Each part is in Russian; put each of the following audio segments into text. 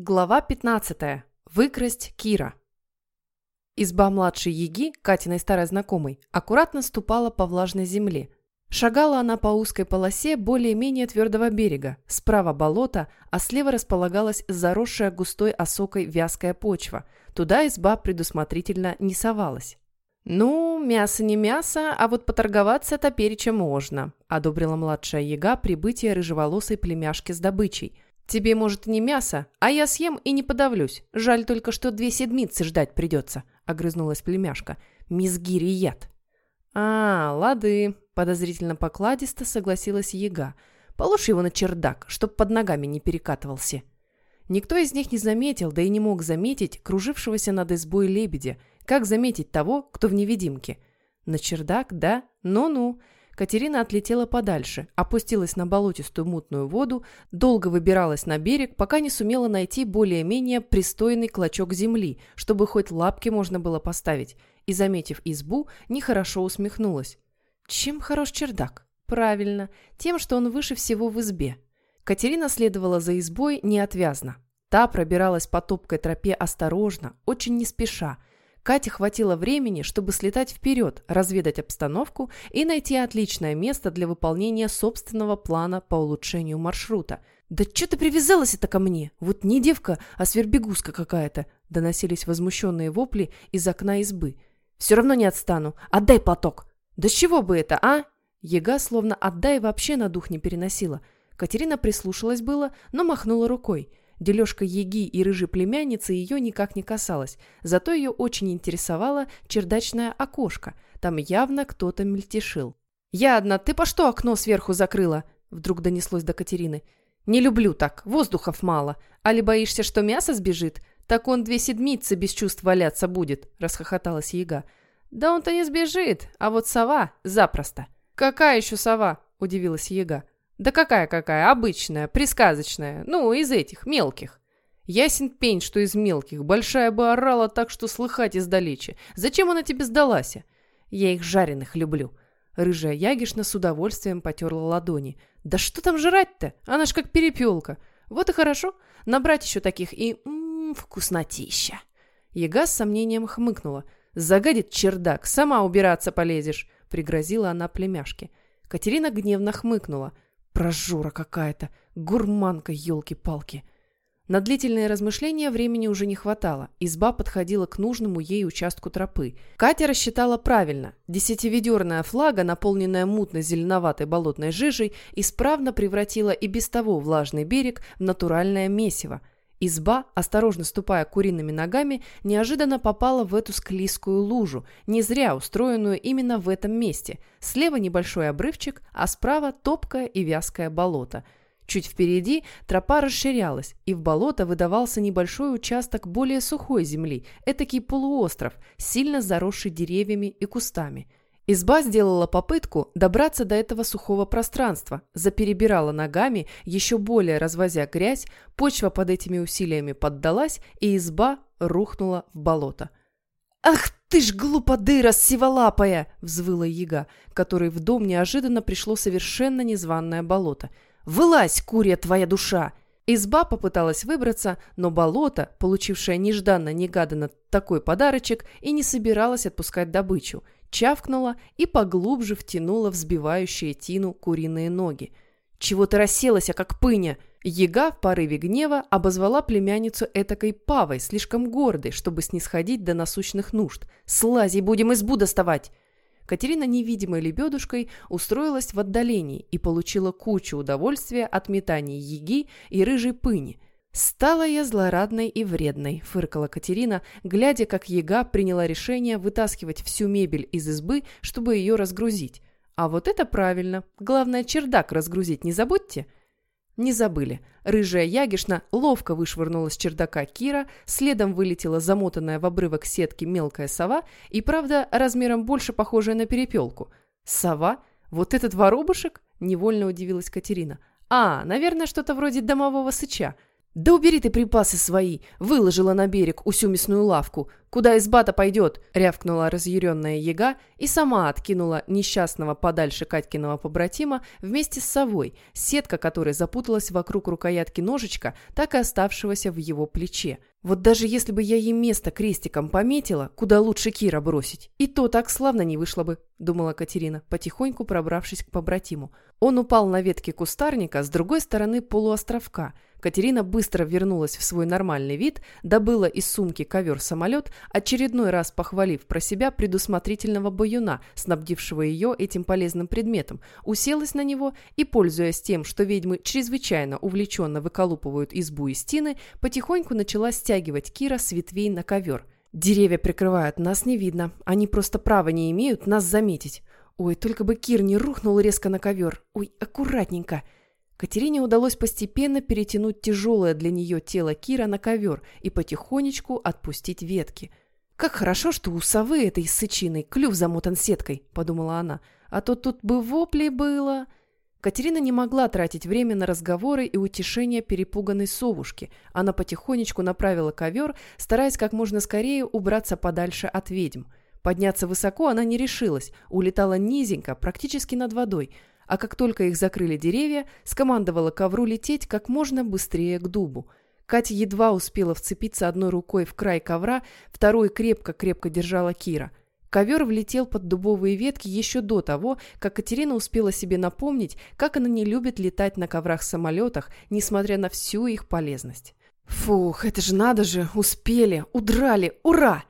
Глава 15. Выкрасть Кира. Изба младшей Яги, Катиной старой знакомой, аккуратно ступала по влажной земле. Шагала она по узкой полосе более-менее твердого берега. Справа болото, а слева располагалась заросшая густой осокой вязкая почва. Туда изба предусмотрительно не совалась. «Ну, мясо не мясо, а вот поторговаться топереча можно», одобрила младшая Яга прибытие рыжеволосой племяшки с добычей – «Тебе, может, не мясо, а я съем и не подавлюсь. Жаль только, что две седмицы ждать придется», — огрызнулась племяшка. «Мизгири яд». «А, лады», — подозрительно покладисто согласилась яга. «Положь его на чердак, чтоб под ногами не перекатывался». Никто из них не заметил, да и не мог заметить кружившегося над избой лебедя. Как заметить того, кто в невидимке? На чердак, да? Ну-ну. Катерина отлетела подальше, опустилась на болотистую мутную воду, долго выбиралась на берег, пока не сумела найти более-менее пристойный клочок земли, чтобы хоть лапки можно было поставить, и, заметив избу, нехорошо усмехнулась. Чем хорош чердак? Правильно, тем, что он выше всего в избе. Катерина следовала за избой неотвязно. Та пробиралась по топкой тропе осторожно, очень не спеша, Кате хватило времени, чтобы слетать вперед, разведать обстановку и найти отличное место для выполнения собственного плана по улучшению маршрута. «Да что ты привязалась это ко мне? Вот не девка, а свербегуска какая-то!» доносились возмущенные вопли из окна избы. «Все равно не отстану. Отдай платок!» «Да с чего бы это, а?» Ега словно «отдай» вообще на дух не переносила. Катерина прислушалась было, но махнула рукой. Дележка Еги и рыжей племянницы ее никак не касалась, зато ее очень интересовало чердачное окошко. Там явно кто-то мельтешил. «Я одна, ты по что окно сверху закрыла?» Вдруг донеслось до Катерины. «Не люблю так, воздухов мало. Али боишься, что мясо сбежит? Так он две седмицы без чувств валяться будет», расхохоталась Ега. «Да он-то не сбежит, а вот сова запросто». «Какая еще сова?» – удивилась Ега. Да какая-какая, обычная, присказочная, ну, из этих, мелких. Ясен пень, что из мелких, большая бы орала так, что слыхать издалече. Зачем она тебе сдалась? Я их жареных люблю. Рыжая Ягишна с удовольствием потерла ладони. Да что там жрать-то? Она ж как перепелка. Вот и хорошо. Набрать еще таких и... Ммм, вкуснотища. Яга с сомнением хмыкнула. Загадит чердак, сама убираться полезешь, пригрозила она племяшке. Катерина гневно хмыкнула. Прожора какая-то, гурманка, елки-палки. На длительные размышления времени уже не хватало. Изба подходила к нужному ей участку тропы. Катя рассчитала правильно. Десятиведерная флага, наполненная мутно-зеленоватой болотной жижей, исправно превратила и без того влажный берег в натуральное месиво – Изба, осторожно ступая куриными ногами, неожиданно попала в эту склизкую лужу, не зря устроенную именно в этом месте. Слева небольшой обрывчик, а справа топкое и вязкое болото. Чуть впереди тропа расширялась, и в болото выдавался небольшой участок более сухой земли, этакий полуостров, сильно заросший деревьями и кустами – Изба сделала попытку добраться до этого сухого пространства, заперебирала ногами, еще более развозя грязь, почва под этими усилиями поддалась, и изба рухнула в болото. «Ах ты ж глуподыра сиволапая!» – взвыла яга, которой в дом неожиданно пришло совершенно незваное болото. «Вылазь, курья твоя душа!» Изба попыталась выбраться, но болото, получившее нежданно-негаданно такой подарочек, и не собиралась отпускать добычу – чавкнула и поглубже втянула взбивающие тину куриные ноги. «Чего ты расселась, а как пыня?» Ега в порыве гнева обозвала племянницу этакой павой, слишком гордой, чтобы снисходить до насущных нужд. «Слази, будем избу доставать!» Катерина невидимой лебедушкой устроилась в отдалении и получила кучу удовольствия от метаний еги и рыжей пыни – «Стала я злорадной и вредной», — фыркала Катерина, глядя, как яга приняла решение вытаскивать всю мебель из избы, чтобы ее разгрузить. «А вот это правильно. Главное, чердак разгрузить не забудьте». Не забыли. Рыжая Ягишна ловко вышвырнула с чердака Кира, следом вылетела замотанная в обрывок сетки мелкая сова и, правда, размером больше похожая на перепелку. «Сова? Вот этот воробушек?» – невольно удивилась Катерина. «А, наверное, что-то вроде домового сыча». «Да убери ты припасы свои!» Выложила на берег усю мясную лавку. «Куда избата пойдет?» — рявкнула разъяренная яга и сама откинула несчастного подальше Катькиного побратима вместе с совой, сетка которой запуталась вокруг рукоятки ножичка, так и оставшегося в его плече. Вот даже если бы я ей место крестиком пометила, куда лучше Кира бросить, и то так славно не вышло бы, думала Катерина, потихоньку пробравшись к побратиму. Он упал на ветке кустарника с другой стороны полуостровка – Катерина быстро вернулась в свой нормальный вид, добыла из сумки ковер-самолет, очередной раз похвалив про себя предусмотрительного баюна, снабдившего ее этим полезным предметом, уселась на него и, пользуясь тем, что ведьмы чрезвычайно увлеченно выколупывают избу и стены, потихоньку начала стягивать Кира с ветвей на ковер. «Деревья прикрывают, нас не видно. Они просто права не имеют нас заметить. Ой, только бы Кир не рухнул резко на ковер. Ой, аккуратненько!» Катерине удалось постепенно перетянуть тяжелое для нее тело Кира на ковер и потихонечку отпустить ветки. «Как хорошо, что у совы этой сычиной клюв замотан сеткой», — подумала она, «а то тут бы вопли было». Катерина не могла тратить время на разговоры и утешение перепуганной совушки. Она потихонечку направила ковер, стараясь как можно скорее убраться подальше от ведьм. Подняться высоко она не решилась, улетала низенько, практически над водой — а как только их закрыли деревья, скомандовала ковру лететь как можно быстрее к дубу. Катя едва успела вцепиться одной рукой в край ковра, второй крепко-крепко держала Кира. Ковер влетел под дубовые ветки еще до того, как Катерина успела себе напомнить, как она не любит летать на коврах-самолетах, несмотря на всю их полезность. «Фух, это же надо же! Успели! Удрали! Ура!»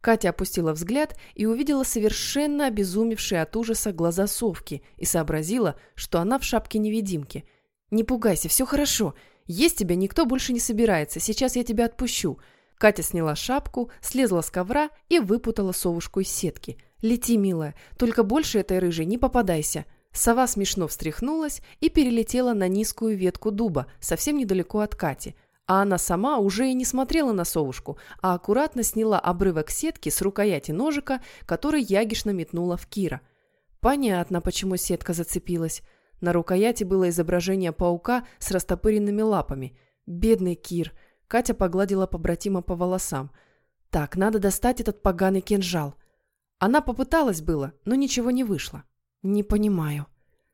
Катя опустила взгляд и увидела совершенно обезумевшие от ужаса глаза совки и сообразила, что она в шапке-невидимки. «Не пугайся, все хорошо. Есть тебя никто больше не собирается. Сейчас я тебя отпущу». Катя сняла шапку, слезла с ковра и выпутала совушку из сетки. «Лети, милая, только больше этой рыжей не попадайся». Сова смешно встряхнулась и перелетела на низкую ветку дуба, совсем недалеко от Кати – а она сама уже и не смотрела на совушку, а аккуратно сняла обрывок сетки с рукояти ножика, который ягишно метнула в Кира. Понятно, почему сетка зацепилась. На рукояти было изображение паука с растопыренными лапами. Бедный Кир. Катя погладила побратима по волосам. Так, надо достать этот поганый кинжал. Она попыталась было, но ничего не вышло. Не понимаю.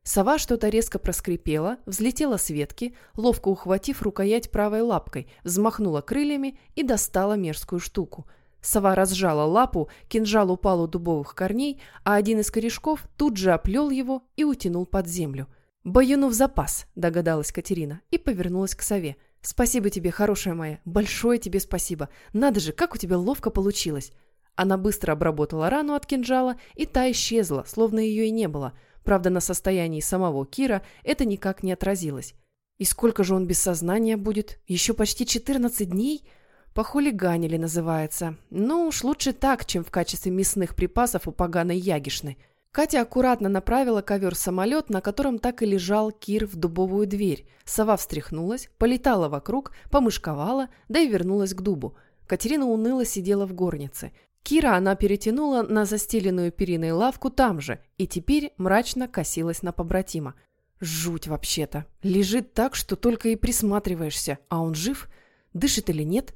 Сова что-то резко проскрипела, взлетела с ветки, ловко ухватив рукоять правой лапкой, взмахнула крыльями и достала мерзкую штуку. Сова разжала лапу, кинжал упал у дубовых корней, а один из корешков тут же оплел его и утянул под землю. «Баюну в запас», — догадалась Катерина и повернулась к сове. «Спасибо тебе, хорошая моя, большое тебе спасибо. Надо же, как у тебя ловко получилось». Она быстро обработала рану от кинжала, и та исчезла, словно ее и не было — Правда, на состоянии самого Кира это никак не отразилось. И сколько же он без сознания будет? Еще почти 14 дней? Похулиганили называется. Ну уж лучше так, чем в качестве мясных припасов у поганой ягишны. Катя аккуратно направила ковер-самолет, на котором так и лежал Кир в дубовую дверь. Сова встряхнулась, полетала вокруг, помышковала, да и вернулась к дубу. Катерина уныло сидела в горнице. Кира она перетянула на застеленную периной лавку там же и теперь мрачно косилась на побратима. Жуть вообще-то. Лежит так, что только и присматриваешься. А он жив? Дышит или нет?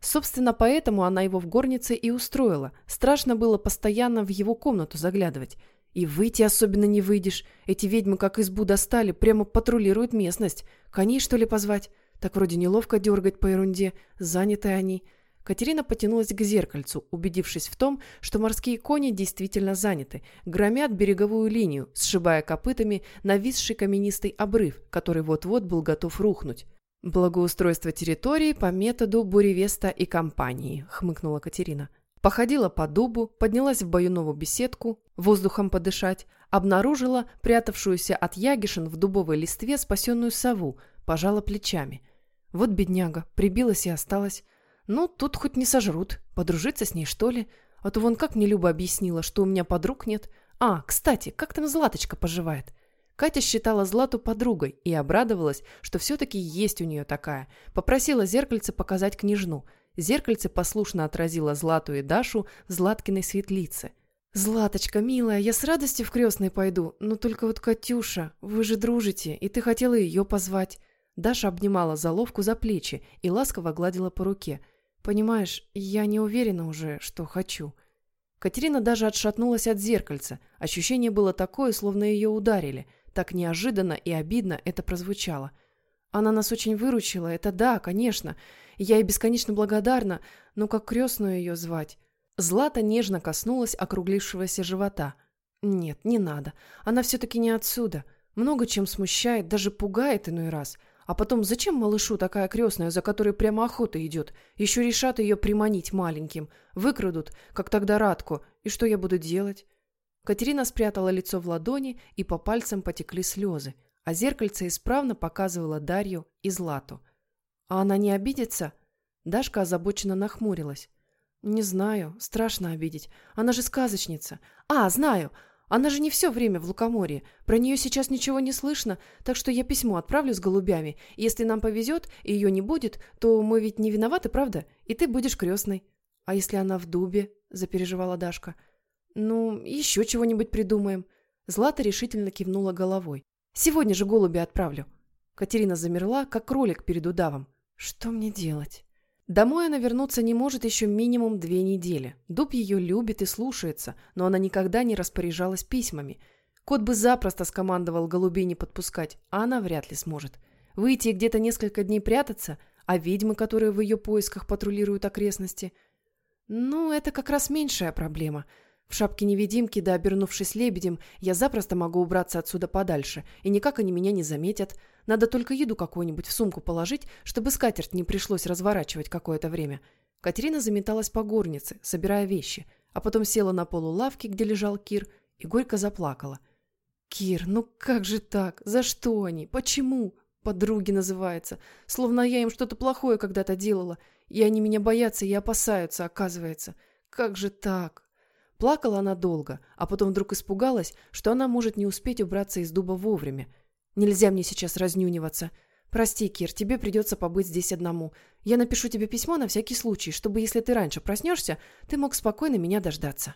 Собственно, поэтому она его в горнице и устроила. Страшно было постоянно в его комнату заглядывать. И выйти особенно не выйдешь. Эти ведьмы как избу достали, прямо патрулируют местность. Коней, что ли, позвать? Так вроде неловко дергать по ерунде. Заняты они. Катерина потянулась к зеркальцу, убедившись в том, что морские кони действительно заняты, громят береговую линию, сшибая копытами нависший каменистый обрыв, который вот-вот был готов рухнуть. «Благоустройство территории по методу Буревеста и компании», — хмыкнула Катерина. Походила по дубу, поднялась в баюнову беседку, воздухом подышать, обнаружила прятавшуюся от ягишин в дубовой листве спасенную сову, пожала плечами. Вот бедняга, прибилась и осталась. Ну, тут хоть не сожрут. Подружиться с ней, что ли? А то вон как мне Люба объяснила, что у меня подруг нет. А, кстати, как там Златочка поживает? Катя считала Злату подругой и обрадовалась, что все-таки есть у нее такая. Попросила зеркальце показать княжну. Зеркальце послушно отразило Злату и Дашу в Златкиной светлице. «Златочка, милая, я с радостью в крестный пойду, но только вот Катюша, вы же дружите, и ты хотела ее позвать». Даша обнимала заловку за плечи и ласково гладила по руке. «Понимаешь, я не уверена уже, что хочу». Катерина даже отшатнулась от зеркальца. Ощущение было такое, словно ее ударили. Так неожиданно и обидно это прозвучало. Она нас очень выручила, это да, конечно. Я ей бесконечно благодарна, но как крестную ее звать? Злата нежно коснулась округлившегося живота. Нет, не надо. Она все-таки не отсюда. Много чем смущает, даже пугает иной раз. А потом, зачем малышу такая крестная, за которой прямо охота идет? Еще решат ее приманить маленьким. Выкрадут, как тогда Радку. И что я буду делать? Катерина спрятала лицо в ладони, и по пальцам потекли слезы. А зеркальце исправно показывало Дарью и Злату. А она не обидится? Дашка озабоченно нахмурилась. «Не знаю. Страшно обидеть. Она же сказочница. А, знаю. Она же не все время в Лукоморье. Про нее сейчас ничего не слышно, так что я письмо отправлю с голубями. Если нам повезет и ее не будет, то мы ведь не виноваты, правда? И ты будешь крестной. А если она в дубе?» – запереживала Дашка. «Ну, еще чего-нибудь придумаем». Злата решительно кивнула головой. «Сегодня же голуби отправлю». Катерина замерла, как кролик перед удавом. «Что мне делать?» Домой она вернуться не может еще минимум две недели. Дуб ее любит и слушается, но она никогда не распоряжалась письмами. Кот бы запросто скомандовал голубей не подпускать, а она вряд ли сможет. Выйти и где-то несколько дней прятаться, а ведьмы, которые в ее поисках патрулируют окрестности. Ну, это как раз меньшая проблема – в шапке-невидимки, да обернувшись лебедем, я запросто могу убраться отсюда подальше, и никак они меня не заметят. Надо только еду какую-нибудь в сумку положить, чтобы скатерть не пришлось разворачивать какое-то время. Катерина заметалась по горнице, собирая вещи, а потом села на полу лавки, где лежал Кир, и горько заплакала. «Кир, ну как же так? За что они? Почему?» «Подруги» называется. Словно я им что-то плохое когда-то делала, и они меня боятся и опасаются, оказывается. Как же так? Плакала она долго, а потом вдруг испугалась, что она может не успеть убраться из дуба вовремя. Нельзя мне сейчас разнюниваться. Прости, Кир, тебе придется побыть здесь одному. Я напишу тебе письмо на всякий случай, чтобы, если ты раньше проснешься, ты мог спокойно меня дождаться.